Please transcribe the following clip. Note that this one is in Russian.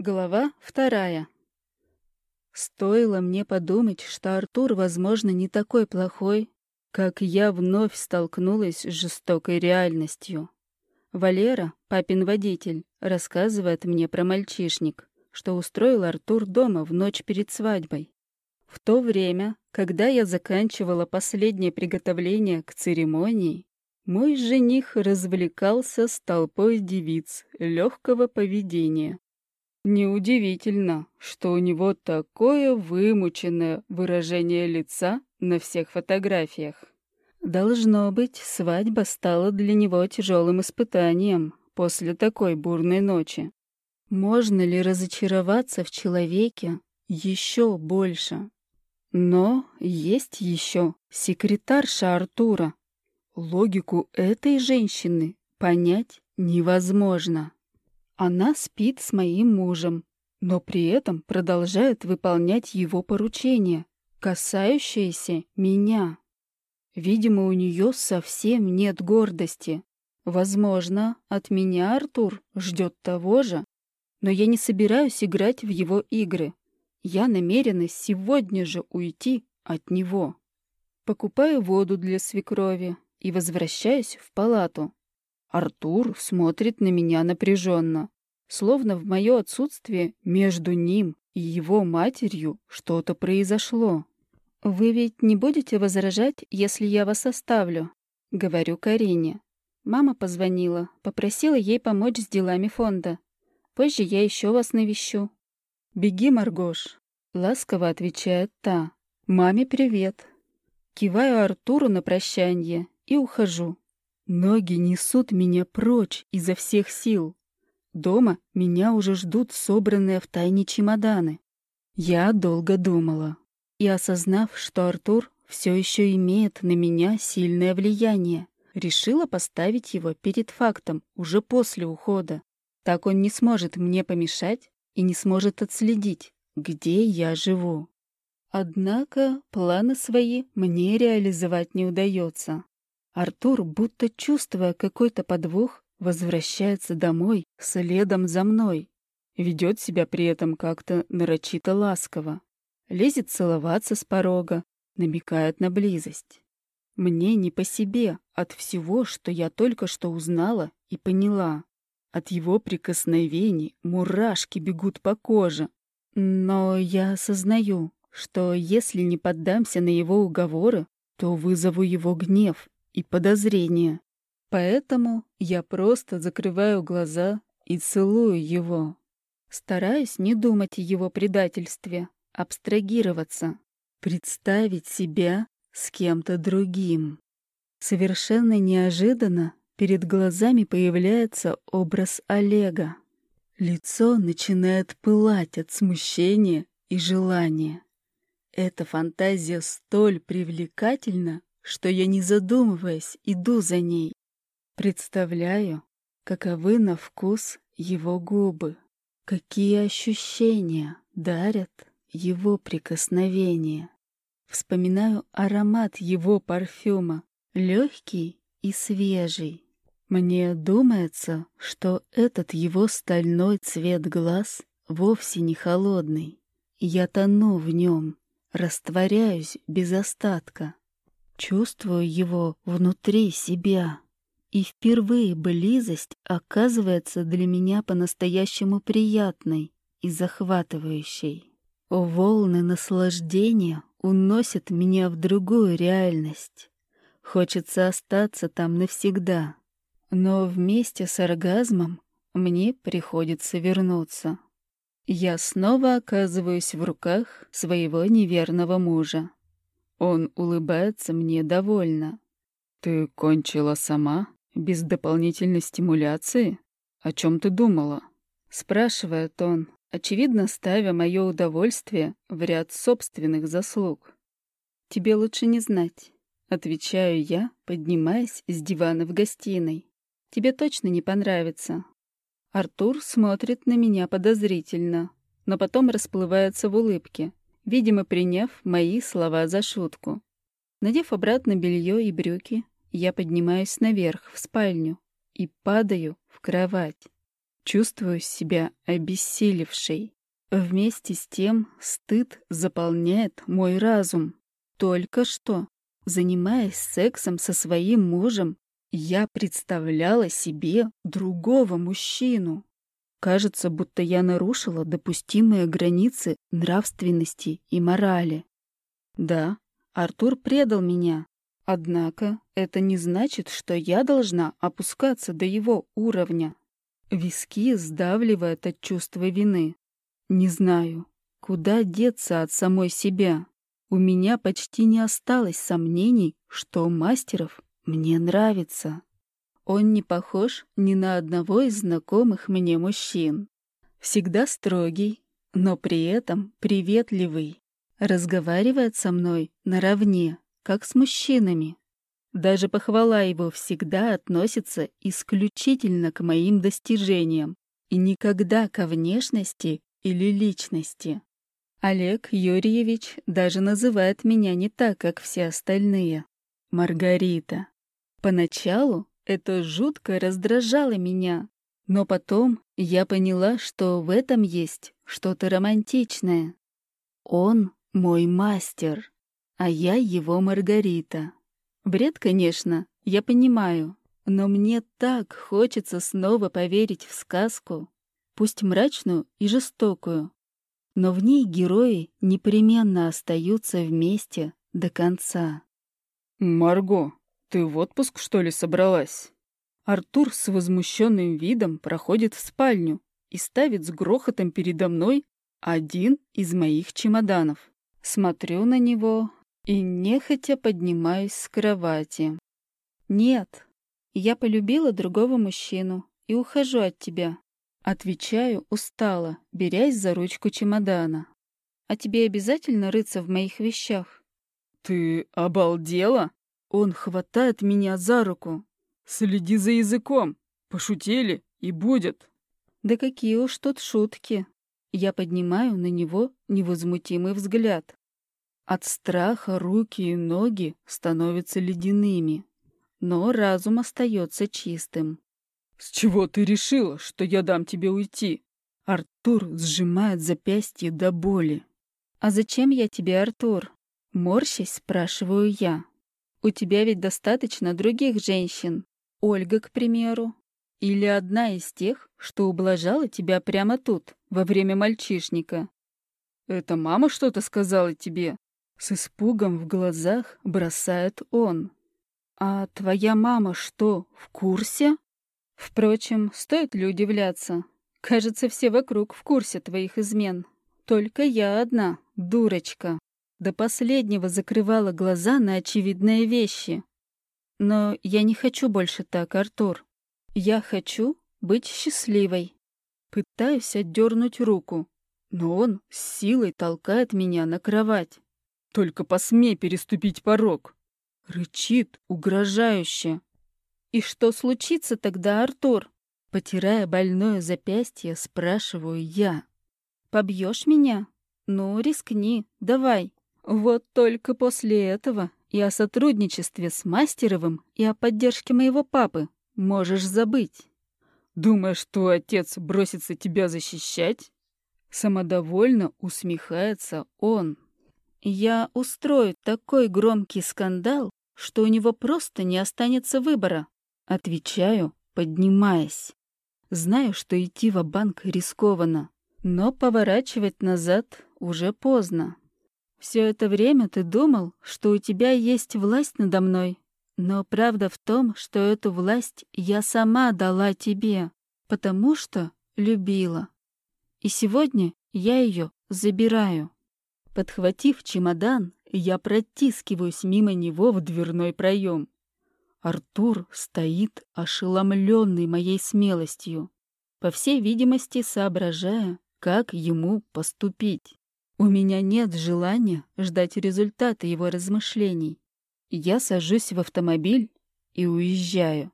Глава вторая. Стоило мне подумать, что Артур, возможно, не такой плохой, как я вновь столкнулась с жестокой реальностью. Валера, папин водитель, рассказывает мне про мальчишник, что устроил Артур дома в ночь перед свадьбой. В то время, когда я заканчивала последнее приготовление к церемонии, мой жених развлекался с толпой девиц легкого поведения. Неудивительно, что у него такое вымученное выражение лица на всех фотографиях. Должно быть, свадьба стала для него тяжелым испытанием после такой бурной ночи. Можно ли разочароваться в человеке еще больше? Но есть еще секретарша Артура, Логику этой женщины понять невозможно. Она спит с моим мужем, но при этом продолжает выполнять его поручения, касающиеся меня. Видимо, у нее совсем нет гордости. Возможно, от меня Артур ждет того же, но я не собираюсь играть в его игры. Я намерена сегодня же уйти от него. Покупаю воду для свекрови, и возвращаюсь в палату. Артур смотрит на меня напряженно, словно в мое отсутствие между ним и его матерью что-то произошло. «Вы ведь не будете возражать, если я вас оставлю?» — говорю Карине. Мама позвонила, попросила ей помочь с делами фонда. Позже я еще вас навещу. «Беги, Маргош», — ласково отвечает та. «Маме привет». Киваю Артуру на прощание и ухожу. Ноги несут меня прочь изо всех сил. Дома меня уже ждут собранные в тайне чемоданы. Я долго думала. И осознав, что Артур все еще имеет на меня сильное влияние, решила поставить его перед фактом уже после ухода. Так он не сможет мне помешать и не сможет отследить, где я живу. Однако планы свои мне реализовать не удается. Артур, будто чувствуя какой-то подвох, возвращается домой следом за мной. Ведет себя при этом как-то нарочито ласково. Лезет целоваться с порога, намекает на близость. Мне не по себе от всего, что я только что узнала и поняла. От его прикосновений мурашки бегут по коже. Но я осознаю, что если не поддамся на его уговоры, то вызову его гнев и подозрения. Поэтому я просто закрываю глаза и целую его. Стараюсь не думать о его предательстве, абстрагироваться, представить себя с кем-то другим. Совершенно неожиданно перед глазами появляется образ Олега. Лицо начинает пылать от смущения и желания. Эта фантазия столь привлекательна, что я, не задумываясь, иду за ней. Представляю, каковы на вкус его губы, какие ощущения дарят его прикосновения. Вспоминаю аромат его парфюма, легкий и свежий. Мне думается, что этот его стальной цвет глаз вовсе не холодный. Я тону в нем, растворяюсь без остатка. Чувствую его внутри себя. И впервые близость оказывается для меня по-настоящему приятной и захватывающей. Волны наслаждения уносят меня в другую реальность. Хочется остаться там навсегда. Но вместе с оргазмом мне приходится вернуться. Я снова оказываюсь в руках своего неверного мужа. Он улыбается мне довольно. «Ты кончила сама? Без дополнительной стимуляции? О чем ты думала?» Спрашивает он, очевидно ставя мое удовольствие в ряд собственных заслуг. «Тебе лучше не знать», — отвечаю я, поднимаясь с дивана в гостиной. «Тебе точно не понравится». Артур смотрит на меня подозрительно, но потом расплывается в улыбке, видимо, приняв мои слова за шутку. Надев обратно белье и брюки, я поднимаюсь наверх, в спальню, и падаю в кровать. Чувствую себя обессилевшей. Вместе с тем стыд заполняет мой разум. Только что, занимаясь сексом со своим мужем, я представляла себе другого мужчину. Кажется, будто я нарушила допустимые границы нравственности и морали. Да, Артур предал меня. Однако это не значит, что я должна опускаться до его уровня. Виски сдавливает от чувства вины. Не знаю, куда деться от самой себя. У меня почти не осталось сомнений, что Мастеров мне нравится. Он не похож ни на одного из знакомых мне мужчин. Всегда строгий, но при этом приветливый. Разговаривает со мной наравне, как с мужчинами. Даже похвала его всегда относится исключительно к моим достижениям и никогда ко внешности или личности. Олег Юрьевич даже называет меня не так, как все остальные. Маргарита. Поначалу это жутко раздражало меня, но потом я поняла, что в этом есть что-то романтичное. Он мой мастер, а я его Маргарита. Бред, конечно, я понимаю, но мне так хочется снова поверить в сказку, пусть мрачную и жестокую, но в ней герои непременно остаются вместе до конца. «Марго, «Ты в отпуск, что ли, собралась?» Артур с возмущенным видом проходит в спальню и ставит с грохотом передо мной один из моих чемоданов. Смотрю на него и нехотя поднимаюсь с кровати. «Нет, я полюбила другого мужчину и ухожу от тебя». Отвечаю устало, берясь за ручку чемодана. «А тебе обязательно рыться в моих вещах?» «Ты обалдела?» Он хватает меня за руку. «Следи за языком. Пошутили, и будет». «Да какие уж тут шутки». Я поднимаю на него невозмутимый взгляд. От страха руки и ноги становятся ледяными, но разум остается чистым. «С чего ты решила, что я дам тебе уйти?» Артур сжимает запястье до боли. «А зачем я тебе, Артур?» Морщась, спрашиваю я. У тебя ведь достаточно других женщин. Ольга, к примеру. Или одна из тех, что ублажала тебя прямо тут, во время мальчишника. Это мама что-то сказала тебе? С испугом в глазах бросает он. А твоя мама что, в курсе? Впрочем, стоит ли удивляться? Кажется, все вокруг в курсе твоих измен. Только я одна, дурочка. До последнего закрывала глаза на очевидные вещи. Но я не хочу больше так, Артур. Я хочу быть счастливой. Пытаюсь отдернуть руку, но он с силой толкает меня на кровать. «Только посмей переступить порог!» Рычит угрожающе. «И что случится тогда, Артур?» Потирая больное запястье, спрашиваю я. «Побьешь меня? Ну, рискни, давай!» Вот только после этого и о сотрудничестве с Мастеровым, и о поддержке моего папы можешь забыть. Думаешь, твой отец бросится тебя защищать? Самодовольно усмехается он. Я устрою такой громкий скандал, что у него просто не останется выбора. Отвечаю, поднимаясь. Знаю, что идти в банк рискованно, но поворачивать назад уже поздно. Все это время ты думал, что у тебя есть власть надо мной. Но правда в том, что эту власть я сама дала тебе, потому что любила. И сегодня я ее забираю. Подхватив чемодан, я протискиваюсь мимо него в дверной проем. Артур стоит ошеломленный моей смелостью, по всей видимости соображая, как ему поступить. У меня нет желания ждать результата его размышлений. Я сажусь в автомобиль и уезжаю.